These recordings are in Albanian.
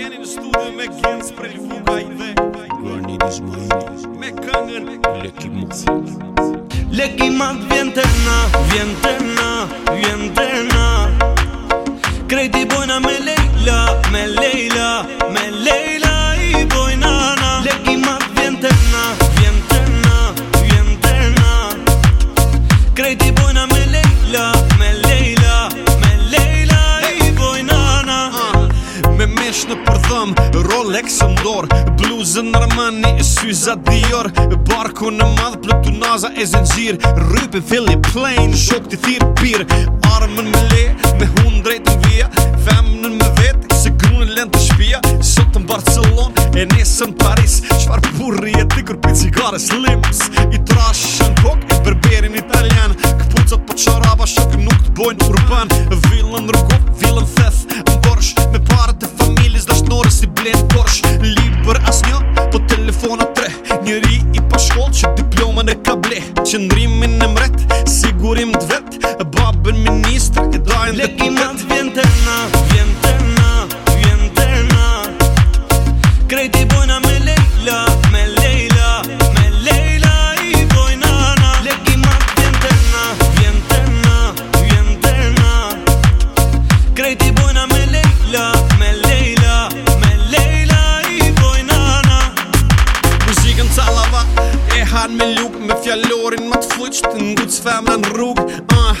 jeni në studio me Gens për Lvukaj dhe Gërni në zmojnë Me këngën Leki Mat Leki Mat vjen të na, vjen me Lejla, me lek sëndor Bluzën në rëmëni, syza dior Barku në madhë, plëtu naza e zëngjir Rype, fili, plane, shok të thirë pir Armën me le, me hun drejt në vija Femënën me vetë, se grunën len të shpia Sotën Barcelon, e nesën Paris Qfar purri e tikur për cigare slims I trashën kok, berberin italian Këpucat po qaraba, shok nuk të bojnë urban Vilën rëgur në kable, që ndrimi në më fjallorin më të fuqë të ngutë s'femna në rrugë uh,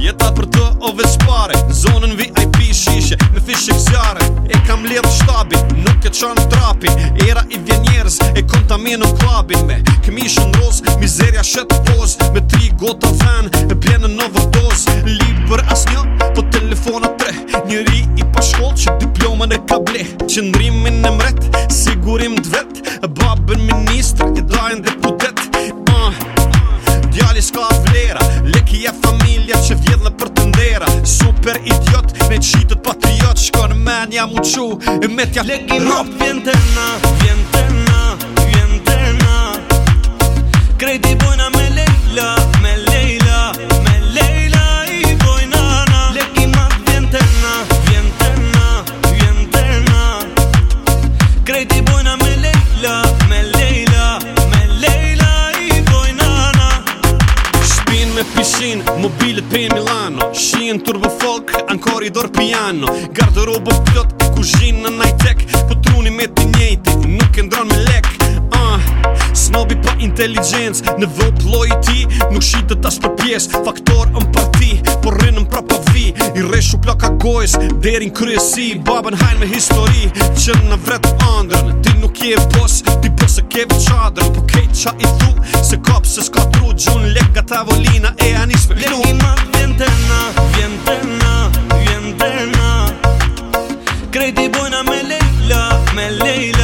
Jeta për të o veç pare, zonën VIP shishe me fishe këzjare E kam ledhë shtabi, nuk e qanë trapi, era i vjen njerës e kontaminu klabi Me këmishë në rosë, mizerja shetë poz me tri gota fan, e bjenë në vërdosë Libë për një, po telefona tre, njëri i pashkollë që diplomën e ka ble Qëndrimin e mretë jam u qu E me tja legi rop Vjen të na, vjen Mobile pe Milano Shien turbo folk An koridor piano Garte robo pjot Kuzhin në najtek Po truni me ti njejti Nuk e ndron me lek Ah Snobi po intelligence Në vo ploj ti Nuk shite tas për pies Faktor në parti Por rinën pra po vi I reshu ploka gojz Derin kryesi Baben hajn me histori Qenë në vret të andrën Ti nuk je pos Ti pos e kebu qadrën Po kejt qa i thu Se cops se ska tru Gjun lega tavolina e Vjen në menten, vjen në menten, me lela, me lela.